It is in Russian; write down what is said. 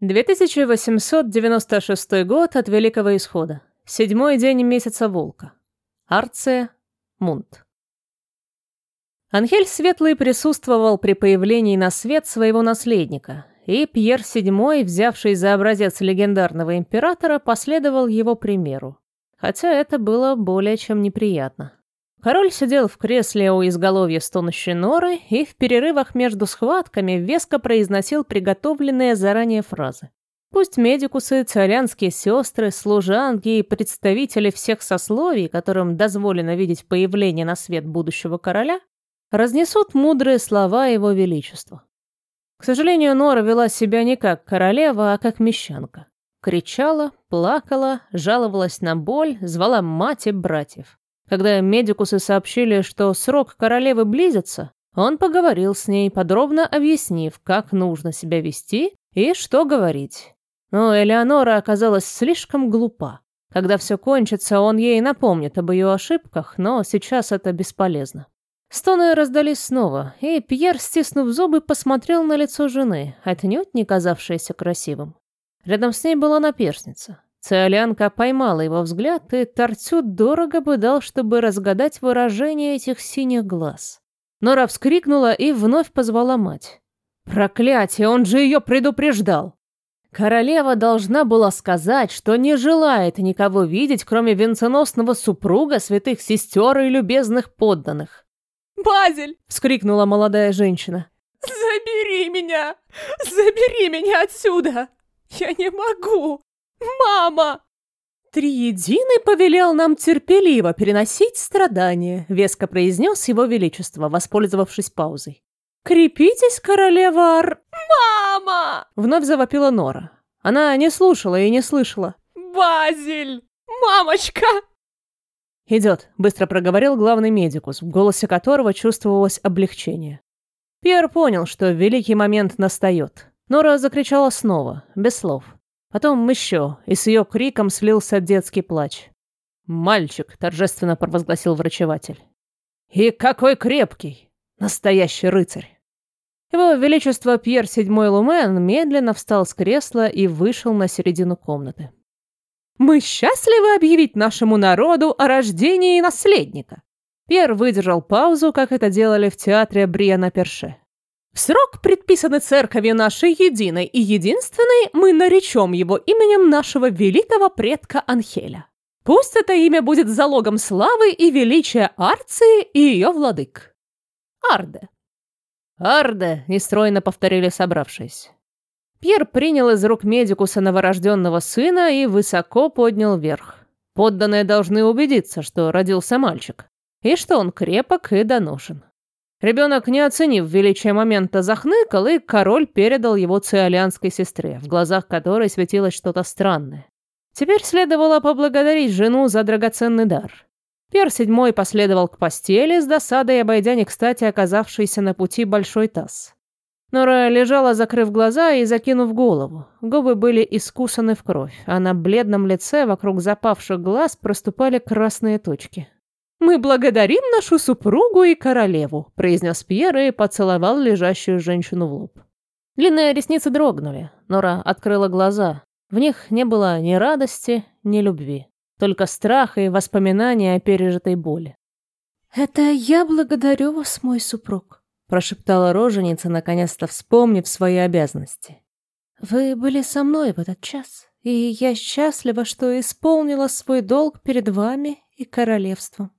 2896 год от Великого Исхода. Седьмой день месяца Волка. Арция, Мунт. Анхель Светлый присутствовал при появлении на свет своего наследника, и Пьер VII, взявший за образец легендарного императора, последовал его примеру. Хотя это было более чем неприятно. Король сидел в кресле у изголовья стонущей норы и в перерывах между схватками веско произносил приготовленные заранее фразы. Пусть медикусы, царянские сестры, служанки и представители всех сословий, которым дозволено видеть появление на свет будущего короля, разнесут мудрые слова его величества. К сожалению, Нора вела себя не как королева, а как мещанка. Кричала, плакала, жаловалась на боль, звала мать и братьев. Когда медикусы сообщили, что срок королевы близится, он поговорил с ней, подробно объяснив, как нужно себя вести и что говорить. Но Элеонора оказалась слишком глупа. Когда все кончится, он ей напомнит об ее ошибках, но сейчас это бесполезно. Стоны раздались снова, и Пьер, стиснув зубы, посмотрел на лицо жены, отнюдь не казавшееся красивым. Рядом с ней была наперсница. Циолянка поймала его взгляд, и Тартю дорого бы дал, чтобы разгадать выражение этих синих глаз. Нора вскрикнула и вновь позвала мать. «Проклятие, он же ее предупреждал!» Королева должна была сказать, что не желает никого видеть, кроме венценосного супруга, святых сестер и любезных подданных. «Базель!» — вскрикнула молодая женщина. «Забери меня! Забери меня отсюда! Я не могу! «Мама!» «Триединый повелел нам терпеливо переносить страдания», — веско произнес его величество, воспользовавшись паузой. «Крепитесь, королева Ар...» «Мама!» — вновь завопила Нора. Она не слушала и не слышала. «Базиль! Мамочка!» «Идет», — быстро проговорил главный медикус, в голосе которого чувствовалось облегчение. Пьер понял, что великий момент настает. Нора закричала снова, без слов. Потом еще, и с ее криком слился детский плач. «Мальчик», — торжественно провозгласил врачеватель. «И какой крепкий! Настоящий рыцарь!» Его Величество Пьер VII Лумен медленно встал с кресла и вышел на середину комнаты. «Мы счастливы объявить нашему народу о рождении наследника!» Пьер выдержал паузу, как это делали в театре Бриана Перше. Срок, предписанный церковью нашей единой и единственной, мы наречем его именем нашего великого предка Анхеля. Пусть это имя будет залогом славы и величия Арции и ее владык. Арде. Арде, нестройно повторили собравшись. Пьер принял из рук медикуса новорожденного сына и высоко поднял вверх. Подданные должны убедиться, что родился мальчик, и что он крепок и доношен. Ребенок, не оценив величие момента, захныкал, и король передал его циолианской сестре, в глазах которой светилось что-то странное. Теперь следовало поблагодарить жену за драгоценный дар. Пер седьмой последовал к постели, с досадой обойдя не кстати оказавшийся на пути большой таз. Нора лежала, закрыв глаза и закинув голову. Губы были искусаны в кровь, а на бледном лице вокруг запавших глаз проступали красные точки. «Мы благодарим нашу супругу и королеву», — произнес Пьер и поцеловал лежащую женщину в лоб. Длинные ресницы дрогнули. Нора открыла глаза. В них не было ни радости, ни любви. Только страх и воспоминания о пережитой боли. «Это я благодарю вас, мой супруг», — прошептала роженица, наконец-то вспомнив свои обязанности. «Вы были со мной в этот час, и я счастлива, что исполнила свой долг перед вами и королевством.